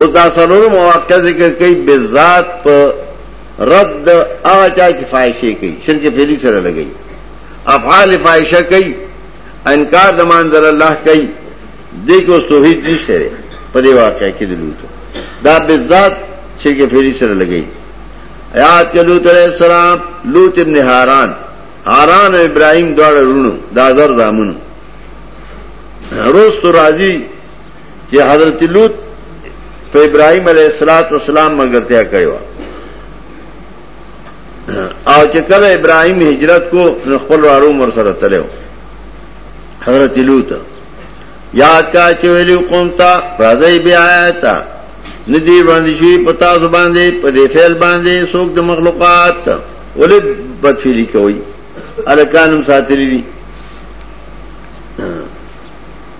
او دا سرور مواقع ذکر کئی بزاد پا رد اغا چا چی فائشے کئی شرک فیلی سر لگئی افعال فائشہ کئی انکار دمان ذر اللہ کئی دے کو توحید نیش تیرے پا دے واقع کی دلوتو دا بزاد شرک فیلی سر لگئی یاد کے لوت علیہ السلام لوت ابن حاران حاران و ابراہیم دوار رونو دا ذر دامنو روز تو راضی چې حضرت لوط په ابراهيم عليه السلام ملګرتیا کړې و او چې کله ابراهيم هجرت کو نو خپل وارو مر سره تلو حضرت لوط یاد کا چې ویلو قوم ته راځي بیا آیات ندی باندې شي پتا زبان دې په دې فعل باندې څوک د مخلوقات ولې بدفعلی کوي الکانم ساتلی دي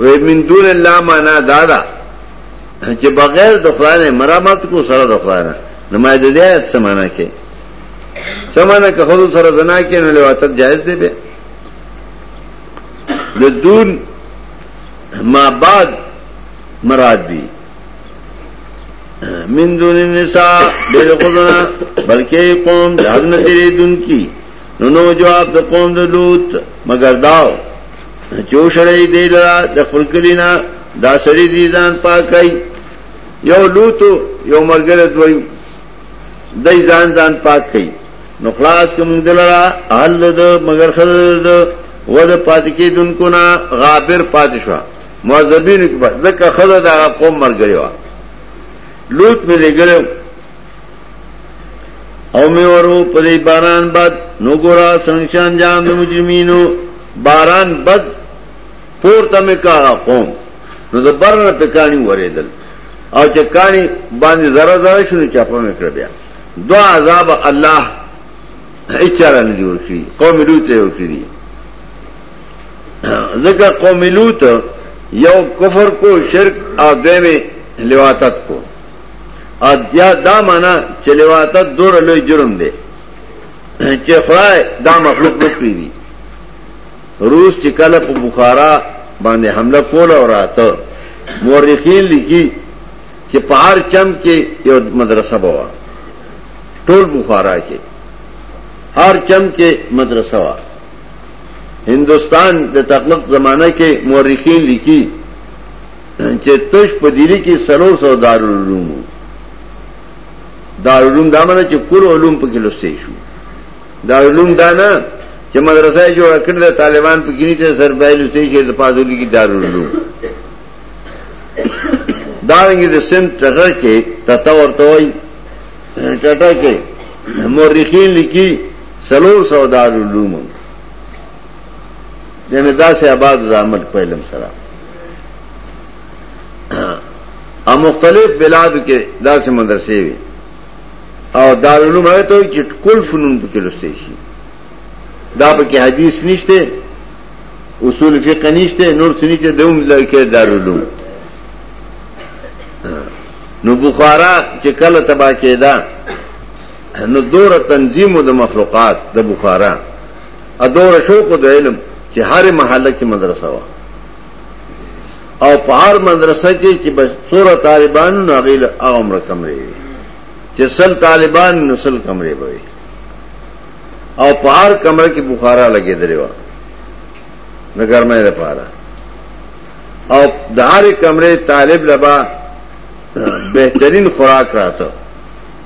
وی من دون الله معنا دا ده چې بغیر د خدای نه مرامت کو سره د خدای نه نمای د دې آیت سمانه کې سمانه که خود سره زنا کې نه لواتت جائز دی به د دون ما بعد مراد دی من دون النساء بل خدنا بلکې قوم د حضرت دې دن کی نو نو جواب د قوم د لوط مگر داو چو شړې دی لرا د خپل کلینا دا سړی دي ځان پاکای یو لوط یو مرګره دوی دای ځان ځان پاک کړي نو خلاص کوم دلرا حل د مگر خل د ود پات کې دونکو نا غابر پادشوا معذبین کې ځکه خل د قوم مرګره لوط مې لګره او می ورو په دې باران بد نو ګورا سنشان جام د مجرمینو باران بد پورته می کا قوم نو د بر په کانی وریدل او چې کانی باندې زره زره شنو چاپه می کړ بیا دعا عذاب الله اچاره نه دی ورکړي قوم لوط یې ورکړي ځکه قوم لوط یو کفر کو شرک او دویمه لواطت کو ادیا دا مانا چې لواطت دور لوی جرم دی چې خدای دا مخلوق نه پیری روس چې کله په بخارا باندې حمله کول او راته مورخین لیکي چې په هر چم کې یو مدرسه بوا ټول بخارا کې هر چم کې مدرسه وا هندستان د تقلق زمانہ کې مورخین لیکي چې تش په دلی کې سلور سو دارالعلوم دارالعلوم دا معنی چې کل علوم په کې لسته شو دارالعلوم دا نه چې مدرسې جوړ کړل د طالبان په کې نه سر به لسته شي د پادولی کې دارالعلوم دا رنګ د سن ټغه کې تتا ورته وای ټټه کې مورخین لیکي سلور سو دارالعلوم دنه داسې آباد د عمل په علم سره او مختلف بلادو کې داسې مدرسې وي او دارالعلوم هغه ته چې ټول فنون پکې لوستي شي دا پکې حدیث نشته اصول فقه نشته نور څه نشته دوم لکه دارالعلوم نو بخارا چې کله تبا کېدا نو دور تنظیم د مخلوقات د بخارا ادور شوق د علم چې هر محله کې مدرسه وا او په هر مدرسه کې چې بس سوره طالبان نو غیل عمر کمرې چې سل طالبان نو سل کمرې وي او په هر کمره کې بخارا لګې درې و نه ګرمه ده پاره او د هر کمرې طالب لبا بهترین خوراک راته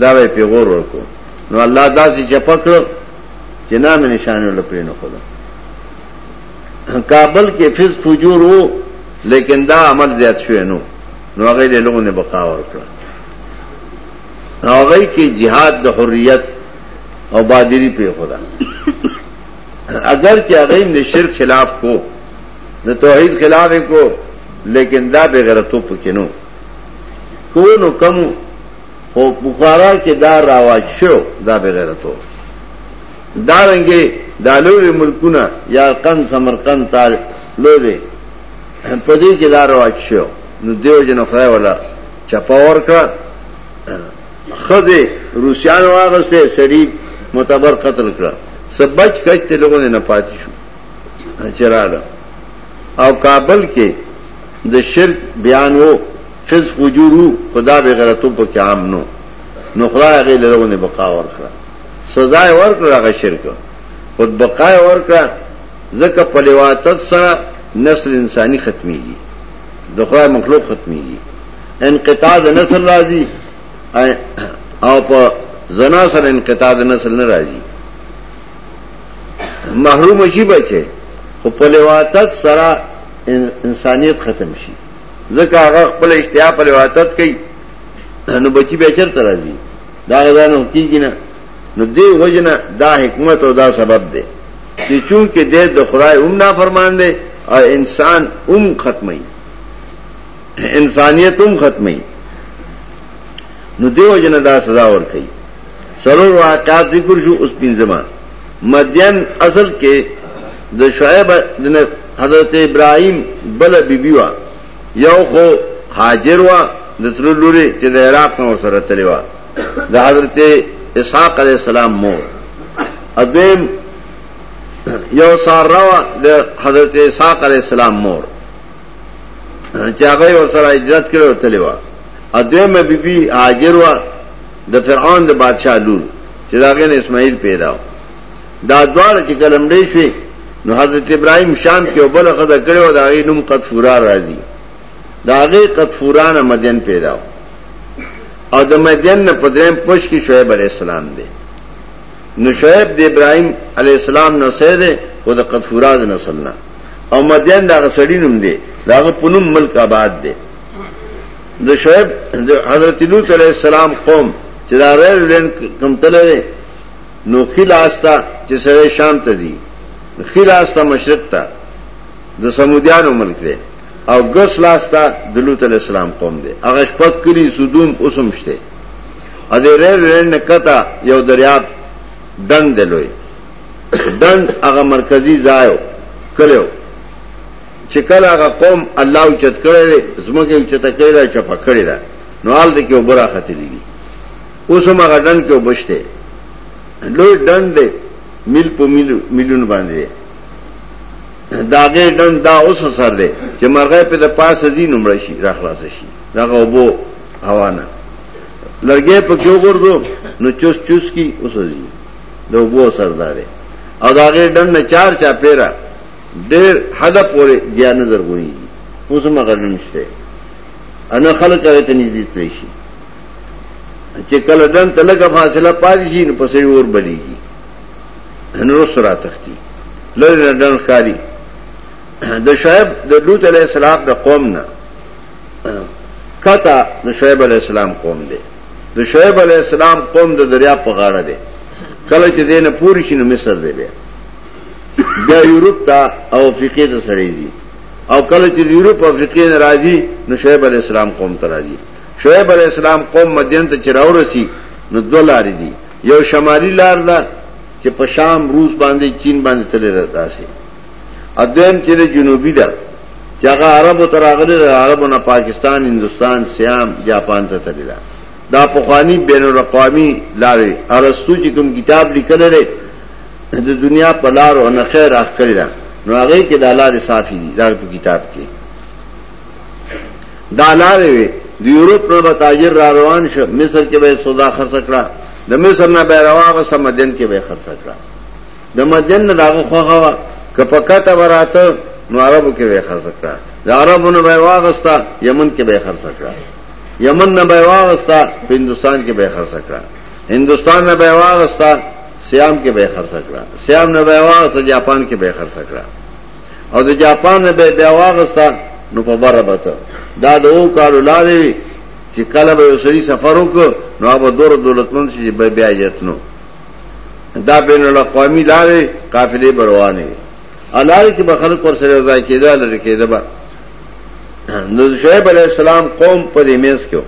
دا به پیغور ورکو نو الله داسې چپکړو چې نام نشانه لپاره نه خدا کابل کې فز فجور وو لیکن دا عمل زیات شوی نو نو هغه له لوګو نه بقا ورکړه هغه کې jihad د حریت او بادری په خدا اگر چې هغه د شرک خلاف کو د توحید خلاف کو لیکن دا بغیرتوب کې نو کونو کمو خو بخارا کې دا راواج شو دا بغیرتو دا رنګي دا لوی ملکونه یا قن سمرقند تار لوی په دې کې دا راواج شو نو دیو جن خدای ولا چپاور کړ خزه روسيان واغسته سړي معتبر قتل کړ سبج کچ ته لوګونه نه پاتې شو چراله او کابل کې د شرک بیان وو فز فجورو خدا به غیرتو په کې عام نو نو خدای هغه لرونه بقا ورکړه سزا ورکړه هغه شرک خود بقا ورکړه ځکه په لواتت سره نسل انساني ختميږي د خدای مخلوق ختميږي انقطاع د نسل راځي او په زنا سره انقطاع د نسل نه راځي محروم شي بچي خو په لواتت سره انسانيت ختم شي ځکه هغه خپل اشتیا په لواتت کوي نو بچي به چرته راځي دا غزانو کیږي نه نو دی وجنه دا حکمت او دا سبب دی چې چونکه د خدای هم نافرمان دی او انسان هم ختمي انسانیت هم ختمي نو دیو جن دا سزا ور کوي سلور واقعات ذکر شو اس پنزما مدین اصل کے د شعیب حضرت ابراہیم بل بی بی وا یو خو حاجر وا د تر لوري چې د عراق نو سره تللی وا د حضرت اسحاق علیہ السلام مور ادم یو سار روا د حضرت اسحاق علیہ السلام مور چې هغه ور سره هجرت کړو تللی وا ادم بی بی حاجر وا د فرعون د بادشاه لور چې دا غنه اسماعیل پیدا و دا دواړه چې کلم ډې شوې نو حضرت ابراهيم شام کې او بل خدای کړو دا غي نوم قطفورا راځي دا غي قطفورا نه مدین پیدا و او د مدین نه پدریم پوش کې شعیب علی السلام دی نو شعیب د ابراهيم علی السلام نو سه دی او د قطفورا د نسل نه او مدین دا غسړی نوم دی دا غ پونم ملک آباد دی د شعیب د حضرت لوط علیہ السلام قوم چې دا ریل لین کم تللی نو خلاستا چې سره شام ته دی خلاستا مشرق ته د سمودیانو ملک دی او ګس لاستا د لوط علیہ السلام قوم دی هغه شپک کړي سودوم اوسم شته ا دې ریل لین کته یو دریاب دند لوی دند هغه مرکزی ځایو کلو چې کله هغه قوم الله او چت کړی دی زمکه او چت کړی دا چپا کړی دا نو حال دې کې وبره خطرې دي اوس هم هغه ډن کې وبشته لوی ډن دی مل په مل ملیون باندې داګه ډن دا اوس سر دی چې مرغه په د پاسه دي نمړ شي را خلاص شي دا غوبو هوا نه لرګې په کې وګورځو نو چوس چوس کی اوس دي دا وبو سردار او داګه ډن نه چار چا پیرا ډېر حد پورې بیا نه زرغونی دي اوس هم غرنه نشته انا خلک هغه ته نږدې تللی شي چې کله دن ته لږه فاصله پاتې شي نو پسې اور بلیږي نو سره تختی لره دن خالي د شعیب د لوط علی السلام د قوم نه کته د شعیب علی السلام قوم دی د شعیب علی السلام قوم د دریا په غاړه دی کله چې دینه پوری شي نو مصر دی بیا بیا یورپ ته او افریقې ته سړی ځي او کله چې یورپ او افریقې نه راځي نو شعیب علی السلام قوم ته راځي شعیب علی السلام قوم مدین ته چې راورسي نو دوه لارې دي یو شمالي لار ده چې په شام روس باندې چین باندې تللی راځي ادم چې د جنوبي ده چې هغه عربو تر هغه د عربو نه پاکستان هندستان سیام جاپان ته تللی ده دا پخوانی بین الاقوامی لارې ارستو چې کوم کتاب لیکل لري د دنیا په لارو نقشه راخکړی ده نو هغه کې د لارې صافي دي دا په کتاب کې دا لارې وي د یورپ نه به تاجر را روان شو مصر کې به سودا خرڅ کړه د مصر نه به راوغه سمدن کې به خرڅ کړه د مدین نه داغه خوغه وا کپکته وراته نو عربو کې به خرڅ کړه د عربو نه به واغستا یمن کې به خرڅ کړه یمن نه به واغستا هندستان کې به خرڅ کړه هندستان نه به واغستا سیام کې به خرڅ کړه سیام نه به واغسته جاپان کې به خرڅ کړه او د جاپان نه به بیا واغسته نو په بره بته دا د او کالو لارې وي چې کله به یو سړي سفر وکړ نو هغه دور دولتمن شي به بیا یتنو دا بین الاقوامی لارې قافلې بروانې الاره کې به خلک ور سره ځای کېدل لري کېده به نو شعیب علی السلام قوم په دې مینس کې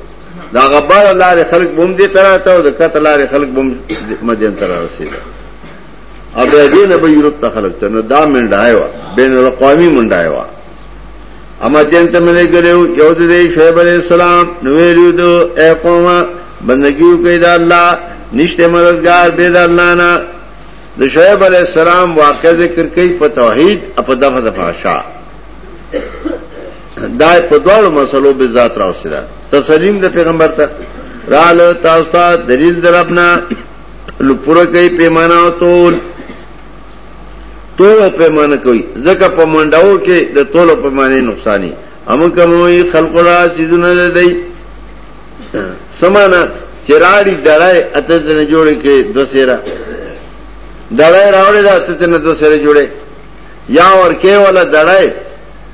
دا غبار لارې خلک بوم دي تر راته او د کته لارې خلک بوم مدین تر رسیدل او بیا دې نه به یورپ ته خلک ته نو دا منډای و بین الاقوامی منډای و اما دین ته ملي ګلو یو دې شعیب علی السلام نو ویلو دو اے قومه بندگیو کوي دا الله نشته مددگار دې دا الله نه د شعیب علی السلام واقع ذکر کوي په توحید او په دغه د فحشا دا په دواړو مسلو به ذات راوستي دا تسلیم د پیغمبر ته رال تاسو ته دلیل درپنا نو پوره کوي پیمانه او تول تول پیمانه کوي ځکه په منډاو کې د تول پیمانه نقصانی هم کومي خلق را سيزونه لدی سمانا چراړي دړای اته نه جوړ کې دو سیرا دړای راوړی دا اته نه دو سیرا جوړه یا ور کې ولا دړای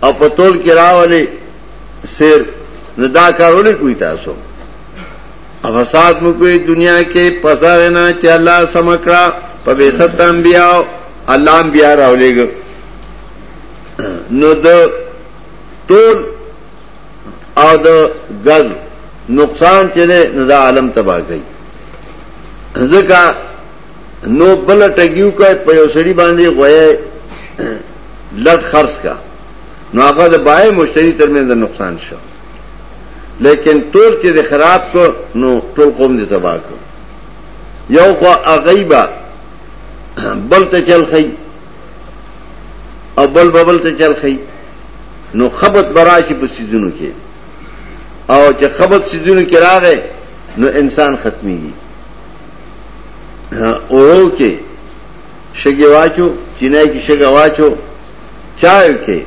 او په تول کې راولې سیر نو دا کارونه کوي تاسو افساد مو کوي دنیا کې پزار نه چې الله سمکړه په بیست انبیا الله انبیا راولېګ نو د تول او د غز نقصان چې نه دا عالم تباہ کوي ځکه نو بل ټګیو کا په یو سړي باندې غوې لټ خرڅ کا نو هغه د بای مشتری ترمنځ نقصان شو لیکن تور چې د خراب کو نو ټول قوم دې تباہ کو یو خو اغیبا بل ته چل خی او بل ببل ته چل خی نو خبت براشي په سيزونو کې او چې خبت سيزونو کې راغې نو انسان ختميږي اوړو کې شګه واچو چینای کې شګه واچو چای کې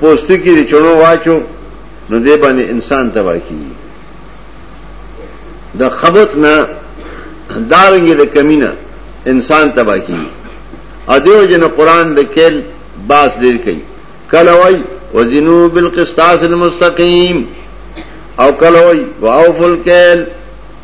پوست کې چړو واچو نو دې باندې انسان تباہ کیږي د خبط نه دارنګي د دا کمینه انسان تباہ کیږي ا دیو جن قران د کېل باس ډیر کوي کله وای وزنو بالقسطاس المستقيم او کله وای واوفل کېل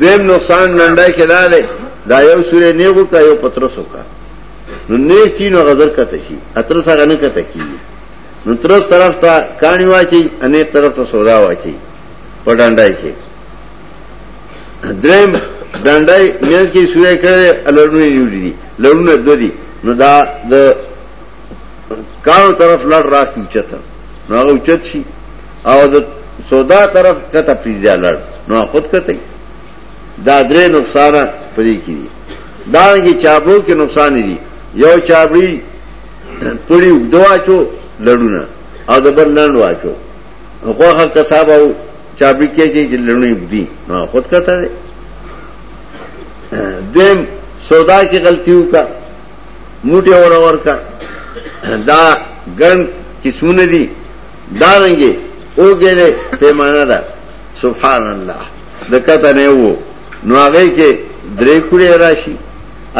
دویم نقصان لنډای کې دا دی دا یو سورې نیغو کا یو پترسو کا نو نه چینو غزر کته شي اترس هغه نه کته کیږي نو ترس طرف ته کانی واچي انې طرف ته سودا واچي په ډنډای کې دریم ډنډای مېز کې سورې کړې الورونه نیولې دي لورونه د دي نو دا د کارو طرف لړ راځي چته نو هغه چت شي او د سودا طرف کته پریزیا لړ نو خود کته دا درې نقصان پرې کړي دا رنګي چابو کې نقصان دي یو چابړي پړي وګدواچو لړونه او د بل لړ واچو هغه کساب او چابړي کې چې لړونه دي نو خود کته ده دیم سودا کې غلطي وکا موټي اور اور کا دا ګن قسمونه دي دارنګي اوګره پیمانه ده سبحان الله دکته نه وو نو هغه کې درې کړي راشي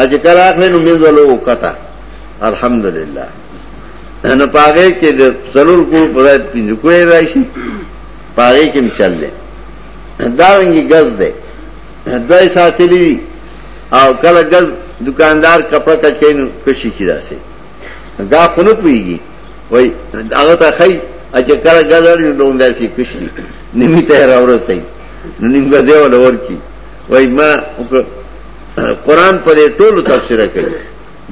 اج کله اخلي نو منځلو وکتا الحمدلله نه پاګه کې د ضرور کو په ځای پینځه کړي راشي پاګه کې چل دی دارنګي غز ده دوی ساتلی او کله غز دکاندار کپڑا کچینو کشي کیدا سي دا خو نه پويږي وای هغه ته خی چې کله غزړ نو دوم داسې کشي نیمه ته راورسې نو نیمه دی ول ورکی وای ما قران پر ټولو تفسیر کوي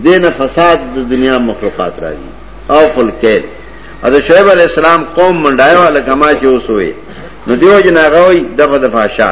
دین فساد د دنیا مخلوقات راځي او فل کېل اذ شعیب علی السلام قوم منډایو لکه ما چې اوسوي نو دیو جنا غوي دغه د فاشا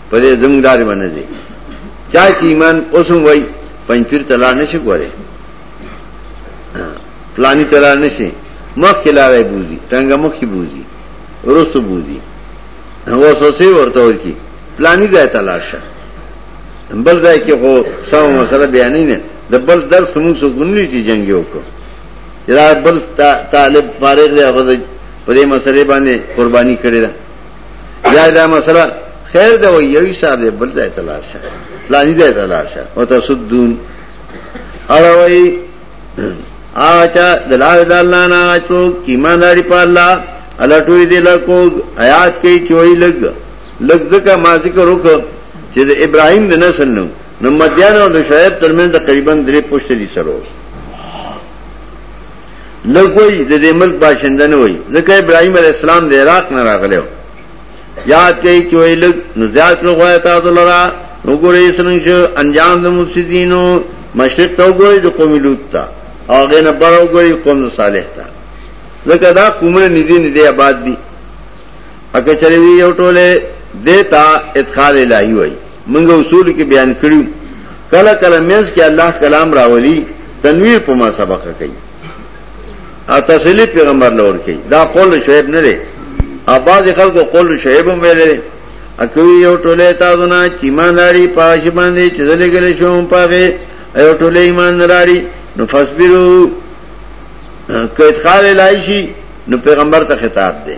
په دې زموږ لارې باندې دي چا چې ایمان اوسم وای پنځپیر ته لار نشي کوله پلاني ته لار نشي مخ کې لارې بوزي څنګه مخ کې بوزي ورسته بوزي وسوسه ورته ورکی پلاني ځای ته لار شه بل ځای کې خو سم مسله بیانې نه د بل درس موږ څو ګونلې چې جنگ وکړو دا بل طالب فارغ دی هغه په دې مسلې باندې قرباني کړې ده یا دا مسله خیر دا وی یوی صاحب دې بل ځای ته لاړ شه پلاني ځای ته لاړ شه او تاسو دون اړوي آچا دلار دالنا نا آچو کیمان داری پا اللہ الٹوی دی لکو آیات کئی چوئی لگ لگ زکا ما ذکر رکو چی دا ابراہیم دا نسل نو نو مدیان او د شعیب ترمن تقریبا درې پښتې دي سره لږ وای د دې ملک باشنده نه وای ځکه ابراهيم عليه السلام د عراق نه راغلی و یاد کوي چې وای لږ نو زیات نو غواړی تاسو لرا نو ګورې څنګه شو انجام د مفسدینو مشرق ته وګورئ د قوم لوط ته او غنه بر وګورئ قوم صالح ته ځکه دا قومونه نږدې نږدې آباد دي اکه چرې وی یو ټوله دیتا ادخال الهی وای موږ اصول کې بیان کړیو کله کله مینس کې الله کلام راولي تنویر په ما سبق کوي ا تسلی پیغمبر لور کوي دا قول شعیب نه لري اباز خلکو قول شعیب هم ویلې اکوی یو ټوله تاسو نه چې ایمان لري پاش باندې چې دلګل شوم پاغه یو ټوله ایمان لري نو فصبرو کیت خال الایشی نو پیغمبر ته خطاب دی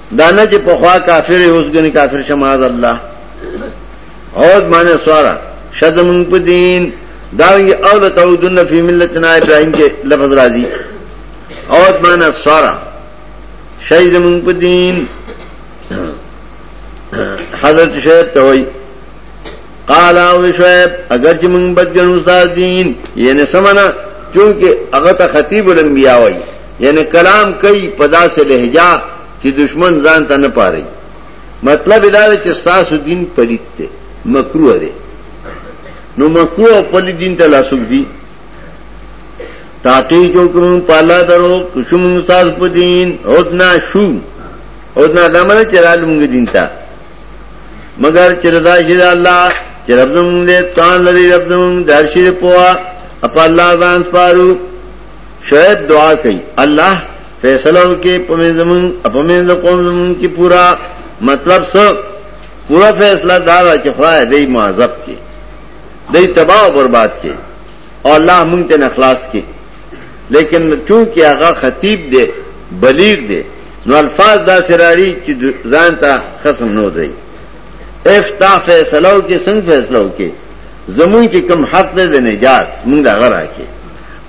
دانه چې په خوا کافر اوس غني کافر شماز الله عود معنی سوارا شدم په دین داوی اول تعودن فی ملتنا ابراهیم کې لفظ راځي عود معنی سوارا شهید من په دین حضرت شعیب ته وای قال او شعیب اگر چې من بدګنو استاد دین یعنی سمنا چونکه هغه ته خطیب الانبیاء وای یعنی کلام کوي په داسې لهجه چې دشمن ځان ته نه پاره مطلب دا دی چې تاسو دین پلیت دی مکروه دی نو مکروه او پلیت دین ته لاسوک دی تاقی جو کوم پالا درو کوم استاد په دین اودنا شو اودنا دمنه چې رال مونږ دین ته مگر چې رضا شي الله چې رب زموږ دې تان لري رب زموږ درشي په اپ الله ځان سپارو شعیب دعا کوي الله فیصله وکي په من زمون په من د قوم زمون کې پورا مطلب څه پورا فیصله دا ده چې خدای دې معذب کې دې تباہ او برباد کې او الله مونږ ته نخلاص کې لیکن چونکه هغه خطیب دی بلیغ دی نو الفاظ دا سراری چې ځان ته خصم نو دی افتح فیصلو کې څنګه فیصلو کې زمون چې کم حق دی د نجات مونږ هغه راکې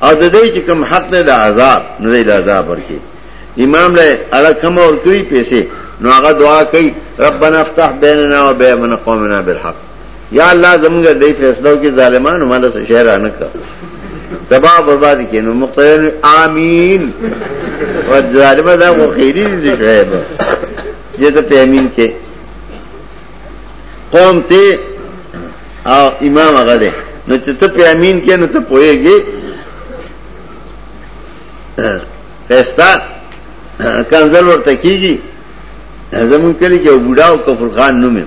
او د دې چې کوم حق دی د عذاب نو د عذاب ورکی امام له اړه کوم اور کوي پیسې نو هغه دعا کوي ربنا افتح بیننا و بین قومنا بالحق یا الله زمونږ دې فیصلو کې ظالمانو مله څه شهر نه کړ تباہ برباد کې نو مقتدر امين او ظالمه دا خو خیری دي شعیب دې ته امين کې قوم ته او امام هغه ده نو چې ته په امین کې نو ته پوهېږي پستا کنزل ورته کیږي زمون کلی کې بوډاو کفر خان نومو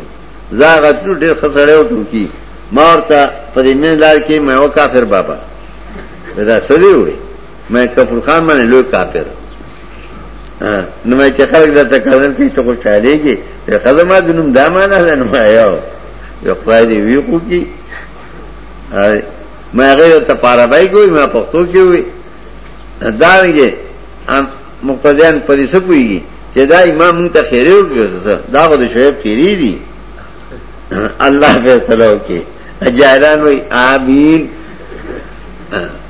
زاغه ټوټه خسړیو ټوکی مارتا په دې مې لار کې مې وکافر بابا دا سړی وي مې کفر خان باندې لوی کافر نو مې چې خلک درته کړل کې ته خوشالېږي یو خدمه د نوم دا معنا ده نو یو یو خدای دې وی خو کی مې هغه ته پاره بای کوي مې پښتو کې وي دا ویږي مقتدیان په دې سپويږي چې دا امام مونږ ته خیره وکړي دا خو د شعیب خیری دي الله فیصله وکړي اجایران وي آمین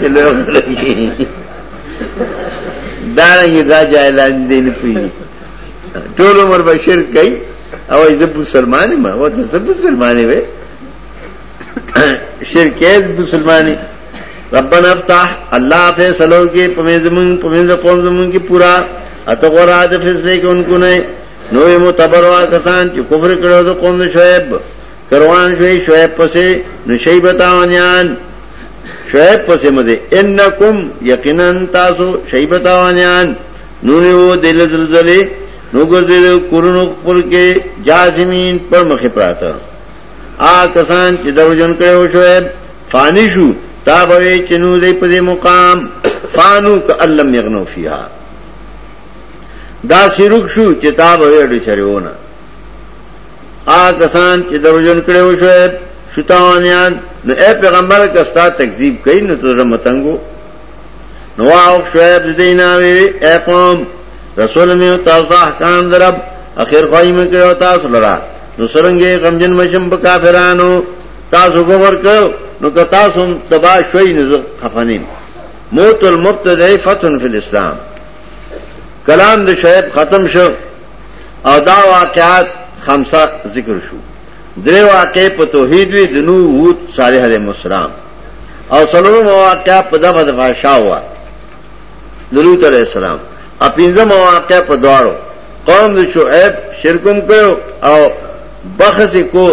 چې لوی خلک دا رنګ دا جاهلان دي نه پوي ټول عمر به شرک کوي او زه مسلمان ما و ته زه مسلمان وې شرک یې مسلمان ربنا افتح الله فیصلو کې پمې زمون پمې قوم زمون کې پورا اته غره د فیصله کې انکو نه نوې متبروا کسان چې کفر کړو د قوم شعیب که روان شوئ شعیب پسې نو شئ به تاوانیان شعیب پسې مه ځئ انکم یقینا تاسو شئ به تاوانیان نو نیو د زلزلې نو ګرځېدل کورونو خپل کې جاسمین پر مخې پراته آ کسان چې دروژن کړو شعیب فانی شو تا به چې نو دې په دې مقام فانو کألم یغنو فیها دا سیروک شو چې تا به ډېر چریونه هغه کسان چې دروژن کړو شعیب شتاوانیان نو اے پیغمبر کستا تکذیب کړي نو تر متنګو نو واو شعیب دیناوی اے قوم رسول می تاسو ته احکام درب اخر خوای می کړو تاسو لرا نو سرنګي غمجن مشم په کافرانو تاسو ګور کړو نو که تاسو تبا شوي نو خفنیم موت المبتدع فتن فی الاسلام کلام د شعیب ختم شو او دا واقعات خمسه ذکر شو درې واقع په توحید وی د نو وود صالح علیه السلام او سلور مواقع په دغه د فاشاوا د لوط علیه السلام ا پنځه مواقع په دواړو قوم د شعیب شرکم کړو او بخس کو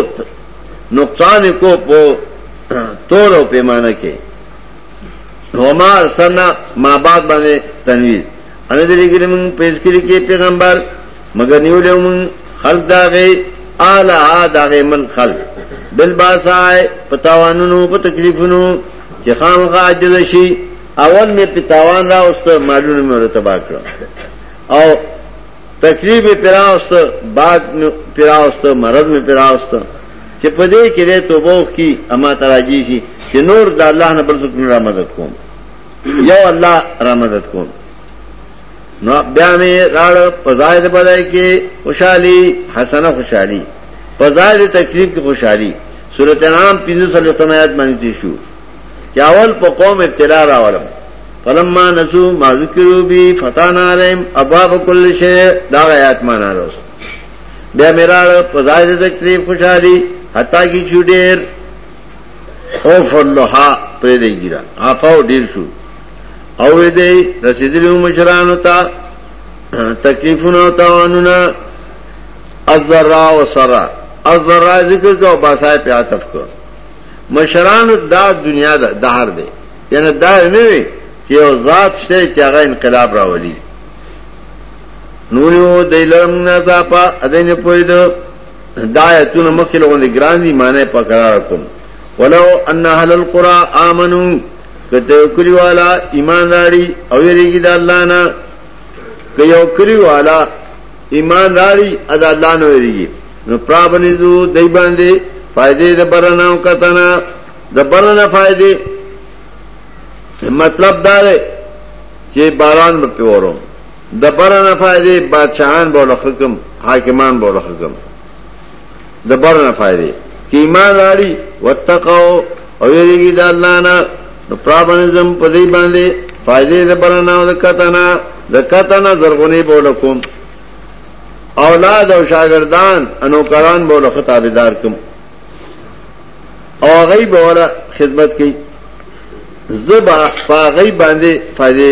نقصان کو په تور او پیمانه کې وما سنا ما بعد باندې تنویر ان دې لګل مون پېز کړی کې پیغمبر مگر نیولې مون خلق داغه اعلی داغه من خلق بل باسای پتاوانونو په تکلیفونو چې خامخا عجز شي اول می پتاوان را اوست مالونه مې تباہ کړ او تکلیف پراوست بعد می پراوست مرض می پراوست چې په دې کې له توبو کی اما تراجی شي چې نور د الله نه بل څه نه مدد کوم یو الله را مدد کوم نو بیا می راړ پزای د بدای کې خوشحالي حسنه خوشحالي پزای د تکلیف کې خوشحالي سورته نام 15 تمات باندې شو چاول په قوم ابتلا راولم فلما نسو ما ذکرو بی فتانا علیم ابواب کل شی دا آیات معنا ده بیا میراړ پزای د تکلیف خوشحالي حتا کی چوډیر اوف اللها پرې دی ګیرا عفاو ډیر شو او دې رسیدلی مشرانو ته تکلیفونه او تاوانونه الذرا و سرا الذرا ذکر کو باسای په عطف کو مشرانو دا دنیا دا دهر دی یعنی دا نه وی چې یو ذات شته چې هغه انقلاب راولي نور یو دایلم نه ځاپا اذن پوی دو دا آیتونه مخکې لغوندې ګران دي معنی په قرار کوم ولو ان اهل القرى امنو کته یو کلی والا ایمان راړي او یریږي د الله نه که یو کلی والا ایمان راړي ادا الله نه یریږي نو پرابنې زو دای باندې فائدې د برنا او کتنا د برنا فائدې مطلب دا دی چې باران به پیورم د بره نه فائدې بادشاہان بوله حکم حاکمان بوله حکم د بره نه فائدې چې ایمان راړي وتقو او یریږي د الله نه نو پرابنزم په دې باندې فائدې د بره نه او د کتنا د کتنا زرغونی بوله کوم اولاد او شاګردان انوکران بوله خطابدار کوم او غي بوله خدمت کوي زبا فغي باندې فائدې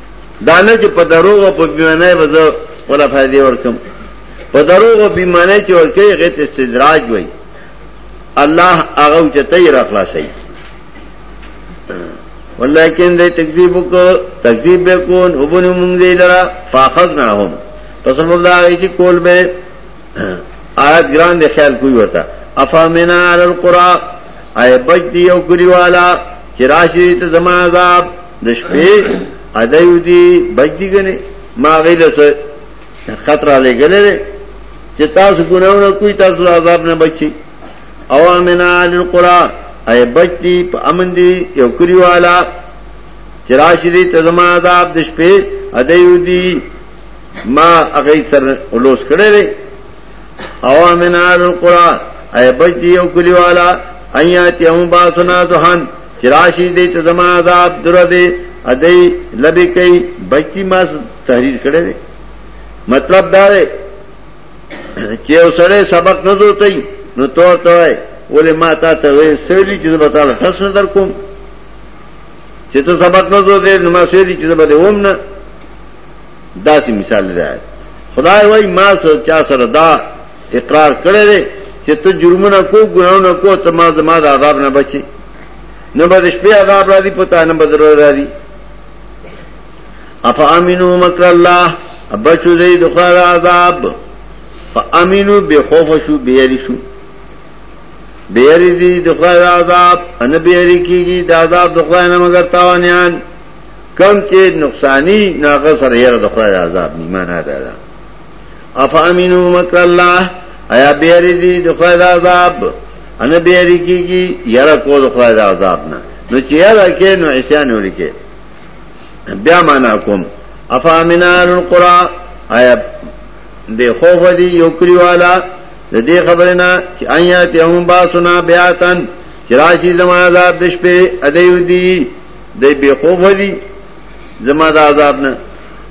دا نه چې په دروغ او په بیمانه به زه ولا فائدې ورکم په دروغ او بیمانه چې ورکه غیت استدراج وای الله هغه چته یې راخلا شي ولیکن دې تکذیب کو تکذیب به کو وبن موږ دې لرا فاخذنا هم پس موږ دا چې کول به آیات ګران دې خیال کوی وتا افامنا علی القرى اي بجدي او کلیوالا چې راشي ته زما عذاب د شپې ادایو دی بجدی غنه ما غیله سره خطر علی غلره چې تاسو ګناونه کوی تاسو عذاب نه بچی او امنا علی القران ای بچی په امن دی یو کری والا چراشی دی تزما عذاب د شپې ادایو دی ما هغه سره ولوس کړی او امنا علی القران ای بچی یو کری والا ایاتهم باسنا ذهن چراشی دی ته زما عذاب دره دی ادی لبی کوي بچی ما تحریر کړی دی مطلب دا دی چې اوسړه سبق نه زوتای نو تور توای ولې ما تا ته وې سړي چې به تعالی حسن در کوم چې ته سبق نه زوتای نو ما سړي چې به ووم نه داسې مثال دی خدای وای ما سره چا سره دا اقرار کړی دی چې ته جرمونه کو ګناونه کو ته ما زما د عذاب نه بچي نه به شپې عذاب راځي پتا نه به ضرور راځي اف امنو مکر الله بچو دې د خدای عذاب فامنو به خوف شو به یری شو به یری دې د خدای عذاب ان به یری کیږي د عذاب د خدای نه مگر تاوانیان کم چې نقصانی ناغه سره یره د خدای عذاب نیمه نه ده افامینو مکر الله ایا بیری دی د خدای د عذاب ان بیری کیږي یره کو د خدای د عذاب نه نو چې یره کې نو عصیان ولیکي بیا معنا کوم افامنال القرى ایا به خوف دی یو کلی والا د دې خبره نه چې آیات هم با سنا بیاتن چې راشي زموږ عذاب د شپې ادیو دی د به خوف دی زما دا عذاب نه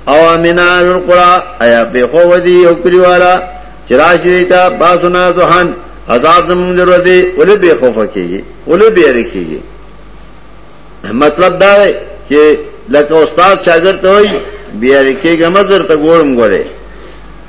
او امنا القرا ایا په خو ودی او کلیوالا چراش دیتا باسنا زهان عذاب زمون ضرورت دی ولې به خوف کیږي ولې به رکیږي مطلب دا دی چې لکه استاد شاګرد ته وایي بیا رکیږي مزر ته ګورم ګوره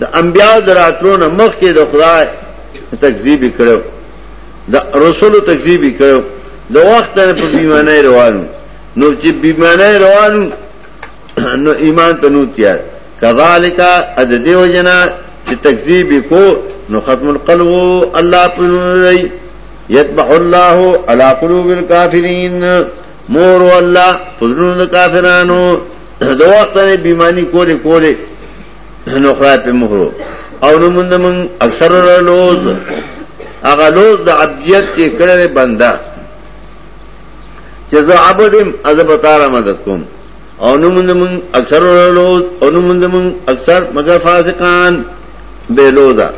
د انبیاء دراتلو نه مخکې د خدای تکذیب کړو د رسول تکذیب کړو د وخت نه په بیمانه روانو نو چې بیمانه روانو نو ایمان ته نو تیار کذالک اد دیو جنا چې تکذیب کو نو ختم القلب الله پرې یتبع الله علی قلوب الکافرین مور الله پزرون کافرانو د وخت نه بیمانی کولې کولې نو خدای په مهرو او نو مونږ مونږ اکثر لوز هغه لوز د عبدیت کې کړه بنده چې زه عبدم از په تعالی مدد کوم او نو مونږ مونږ اکثر لوز او نو مونږ مونږ اکثر مگر فاسقان به لوزا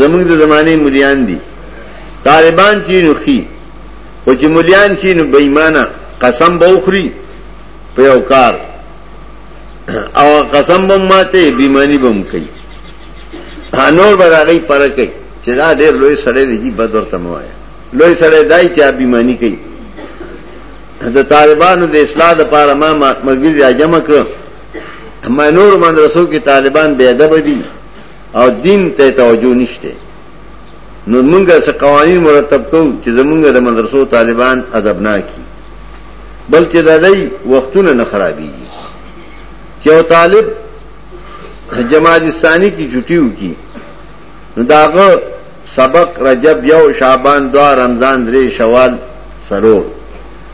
زمونږ د زمانه مليان دي طالبان چې نو خي او چې مليان چې نو بېمانه قسم به وخوري په یو کار او قسم بم ماته بیمانی بم کوي انور براغی پر کوي چې دا ډېر لوی سړی دی بد ورته موایا لوی سړی دای چې بیمانی کوي د طالبانو د اصلاح لپاره ما مګری را جمع کړ ما نور مدرسو کې طالبان بے ادب دي او دین ته توجه نشته نو مونږه څه قوانين مرتب کو چې زمونږه د مدرسو طالبان ادب نه کی بلکې د دای وختونه نه خرابيږي چې یو طالب جماعت ثاني کی چټیو کی نو داغه سبق رجب یو شعبان دوا رمضان درې شوال سرور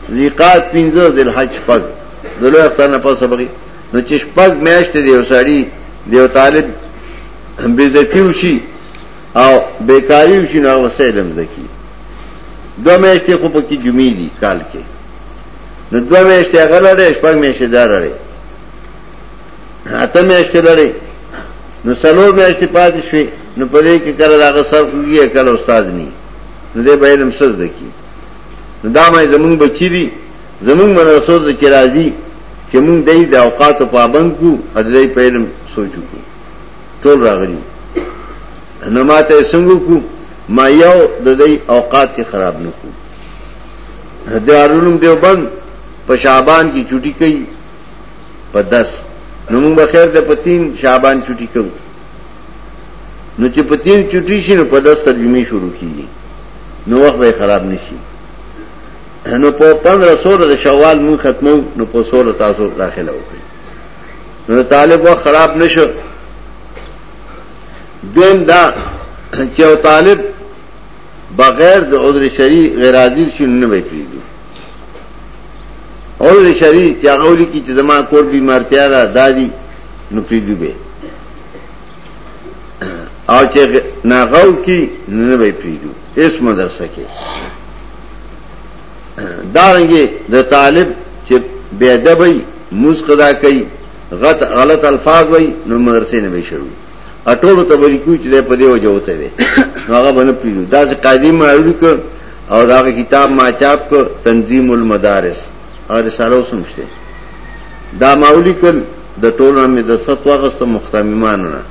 زیقات پنځه ذل حج پګ دلوه اختر نه پس سبق نو چې پګ میاشت دی وسړی دیو طالب بیزتی وشي او بیکاری وشي نو هغه سه علم زکی دو میاشتې خو پکې جمعې دي کال کې نو دو میاشتې هغه لړې شپږ میاشتې دا لړې اته میاشتې لړې نو سلو میاشتې پاتې شوې نو په دې کې کله هغه سر کوي کله استاد ني نو دې به علم سز دکی نو دا مې زمونږ بچی دي زمونږ مدرسو ته چې راځي چې مونږ دای د اوقات پابند کو او دای په علم سوچو ټول راغلی نو ما ته څنګه کو ما یو د دې اوقات کې خراب نه کو د علوم دیوبند په شعبان کې چټي کوي په 10 نو موږ به خیر ته په 3 شعبان چټي کوو نو چې په 3 چټي شي نو په 10 ترجمه شروع کیږي نو وخت به خراب نشي نو په 15 سور د شوال مون ختمو نو په سور تاسو داخله وکړي نو طالب وخت خراب نشو دویم دا چې او طالب بغیر د عذر شری غیر حاضر شي نه وي پیږي عذر شری چې هغه ولي کې چې زما کور بیمارتیا ده دادی نو پیږي به او چې ناغو کې نه وي پیږي اس مدرسه کې دارنګه د دا طالب چې بے ادب وي موز قضا کوي غلط غلط الفاظ وي نو مدرسې نه به شروع اټولو ته وری کوی چې په دې وجه وته وي هغه باندې پیږي دا چې قاضي معلوم ک او دا کتاب ما چاپ ک تنظیم المدارس او رسالو سمشته دا ماولی کل د ټولو مې د ست وغست مختممان نه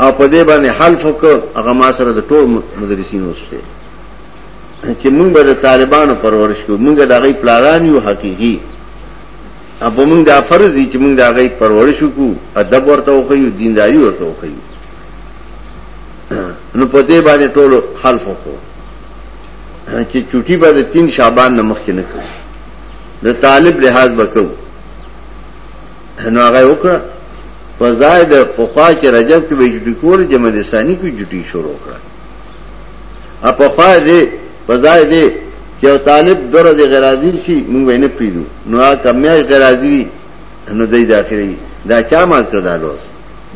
او په دې باندې حلف وک هغه ما سره د ټول مدرسین وسته چې موږ به د طالبانو پرورش کوو موږ د هغې پلاران یو حقیقي او په موږ دا فرض دي چې موږ د هغې پرورش وکړو ادب ورته وښیو دینداري ورته وښیو نو په دې باندې ټولو حلف وکړو چې چوټي به د تین شعبان نه مخکې نه کوو د طالب لحاظ به کوو نو هغه وکړه په ځای د پخوا چې رجب کې به جوټي کول جمع د ثاني کې جوټي شروع کړه اپا خواه دې پزای دې چې یو طالب دوره دې غیر حاضر شي مونږ نه پیدو نو هغه میاش غیر حاضری نو دای داخلي دا چا مات کړ دا لوس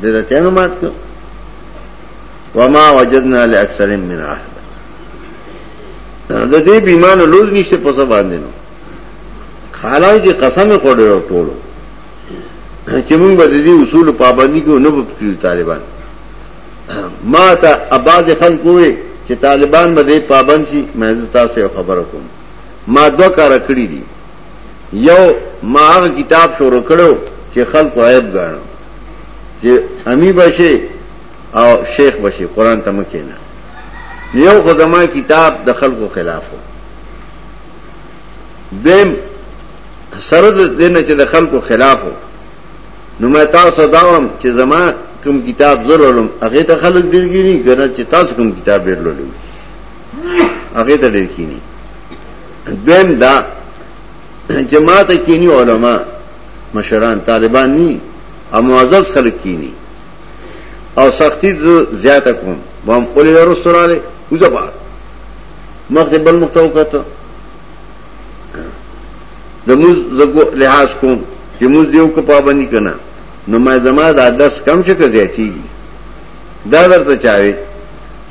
د دا چانو مات کړ وما وجدنا لاکثر من احد د دې بیمانه لوز نشته په څه باندې نو حالانکه قسم خوړل ټولو چې موږ به د دې اصول پابندي کوو نه به طالبان ما ته اباز خلک وې چې طالبان به دې پابند شي مې زه تاسو یو خبره کوم ما دوه کار کړی دي یو ما هغه کتاب شروع کړو چې خلکو عیب غاڼو چې امی بشي او شیخ بشي قران ته مکه نه یو خدما کتاب د خلکو خلاف وو دیم سره د دینه چې د خلکو خلاف وو نو ما تاسو ته دا وم چې زما کوم کتاب زه لولم هغه ته خلک ډیر ګینی کنه چې تاسو کوم کتاب ډیر لولئ هغه ته ډیر کینی دویم دا چې ما ته کینی علما مشران طالبان ني او معزز خلک کینی او سختی زیاته کوم وام قولی ورستراله وځه بار مخ دې بل مختو کته د موز زګو لحاظ کوم چې موز دیو کو پابندي کنه نو ما زما دا درس کم شي که زیاتیږي دا درته چاوي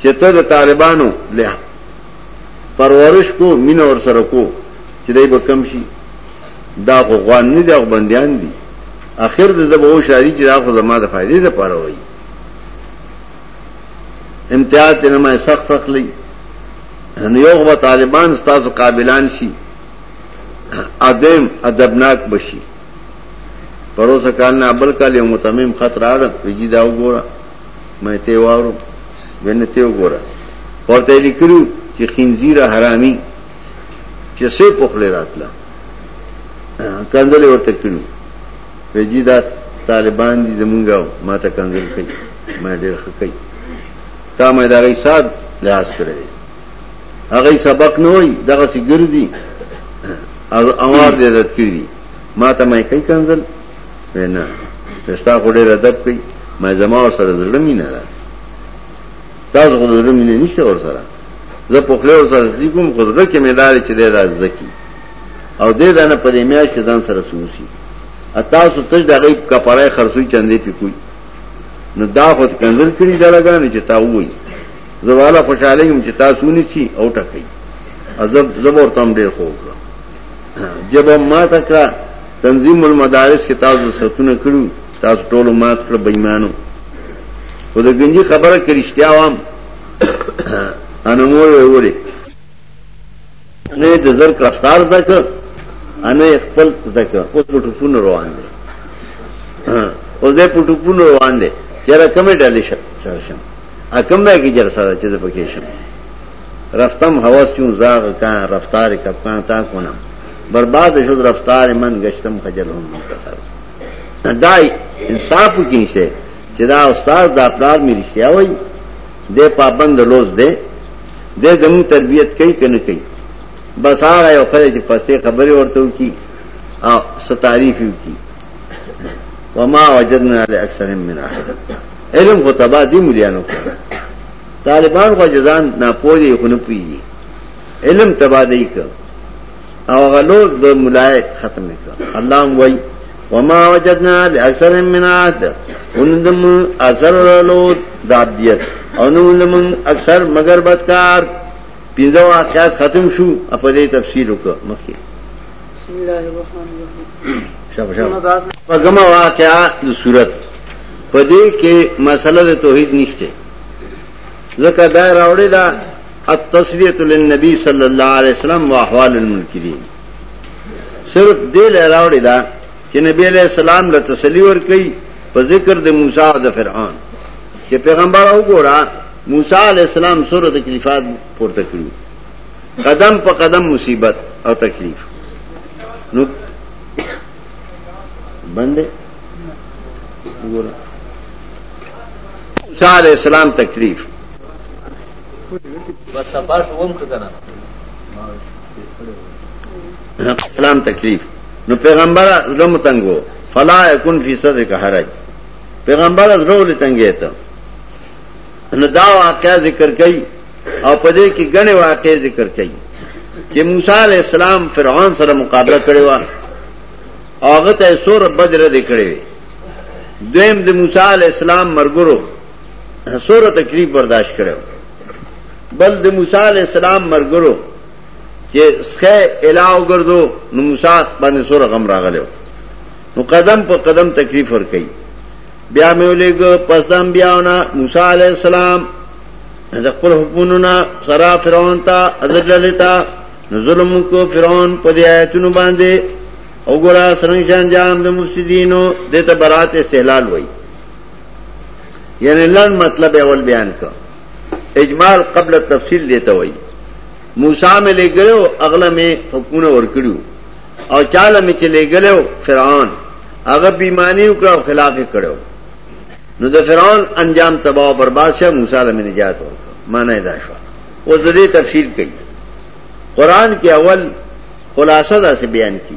چې ته د طالبانو له پرورش کو مين اور سره کو چې دای به کم شي دا خو غوان نه دی غبنديان دي اخر د دبو شاری چې دا خو زما د فائدې لپاره وایي امتیاز تنمای سخت سخت لئی نو یو غو طالبان ستاسو قابلان شي ادم ادبناک بشي پروسه کال نه بل کال یو متمم خطر اړ ویجی دا وګوره مې ته وارو ونه ته وګوره ورته لیکلو چې خنزیر حرامي چې سه پخله راتله کندل ورته کړو ویجی دا طالبان دي زمونږه ما ته کندل کوي ما ډېر خکې تا مې د هغوی سات لحاظ کړی دی هغوی سبق نه وایي دغسې ګرځي اوار دې عزت کړي دي ما ته مې کوي کنځل نه ستا خو ډېر ادب کوي مې زما ورسره زړه مینه ده تاسو خو زړه مینه نشته ورسره زه په خله ورسره دې کوم خو زړه کې مې داري چې دې دا ځکي او دې دا نه پدې میاش کې ځان سره سوسی تاسو تج دغه کپړای خرڅوي چاندې پکوي نو دا خود کنزل کړی دا لګانې چې تا وای زواله خوشاله یم چې تاسو نه چی او ټکې عذاب زبر تم ډیر خو جب ما تکا تنظیم المدارس کې تاسو سختونه کړو تاسو ټول مات کړ بېمانو و د ګنجي خبره کړشتیا وام انمور وې وړي نه د زرک رفتار زده کړ ان خپل زده کړ اوس په ټوپون روان دي اوس دې په ټوپون روان دي چیرې کمې ډلې سره شم اکم به کې جر سره چې په کې شم رفتم حواس چون زاغ کا رفتار کپکان تا کونه برباد شد رفتار من گشتم خجل هم منتصر دای انصاف کې نشته چې دا استاد دا پلار مې رښتیا وایي د پابند لوز دی دې زموږ تربيت کوي کنه کوي بس هغه یو خدای چې پسته خبره ورته وکي او ستاریف وکي وما وجدنا لاکثر من احد علم خو تبا دي مليانو طالبان خو جزان نه پوي خو نه پوي علم تبا دی کړ او غلوز د ملائک ختم کړ الله وای وما وجدنا لاکثر من عهد انذم اثر لوط دابدیت او نو لمن اکثر مگر بدکار پینځه واقعات ختم شو په دې تفصیل وکړه مخکې بسم الله الرحمن الرحیم شابه شابه په کومه واقعا د صورت په دې کې مسله د توحید نشته ځکه دا راوړی دا التسبیت للنبی صلی الله علیه وسلم واحوال المنکرین صرف دې لراوړی دا چې نبی علیہ السلام له تسلی ور کوي په ذکر د موسی او د فرعون چې پیغمبر او ګورا موسی علیہ السلام سره د کلیفات پورته کړو قدم په قدم مصیبت او تکلیف نو باندې ګورا موسی علیہ السلام تکلیف بس سبا شو وم که کنه اسلام تکلیف نو پیغمبر زړه متنګو فلا یکن فی صدر کا حرج پیغمبر زړه ولې تنګې ته نو دا واقعا ذکر کړي او په دې کې غنې واقعې ذکر کړي چې موسی علی السلام فرعون سره مقابله کړی و هغه ته سور بدر دې کړی دویم د موسی علی السلام مرګرو سوره تکلیف برداشت کړو بل د موسی علی السلام مرګرو چې سخه الهو ګرځو نو موسی باندې سوره غم راغلو نو قدم په قدم تکلیف ور کوي بیا مې ولېګ پس دم بیاونه موسی علی السلام د خپل حکمونو نه سره فرعون ته ازدلې ته ظلم کو فرعون په دې آیتونو باندې وګوره سرنګ جان جام د مفسدینو دته برات استحلال وای یعنی لن مطلب اول بیان کا اجمال قبل تفصیل دیتا وئی موسا میں لے گلے ہو اگلا میں حکمون ورکڑی ہو اور چال میں چلے گلے ہو فرعون اگر بیمانی اکڑا خلاف کڑے ہو نو د فرعون انجام تباہ و برباد شاہ موسا میں نجات ہو مانا داشوا وہ زدے تفصیل کئی قرآن کے اول خلاصہ دا سے بیان کی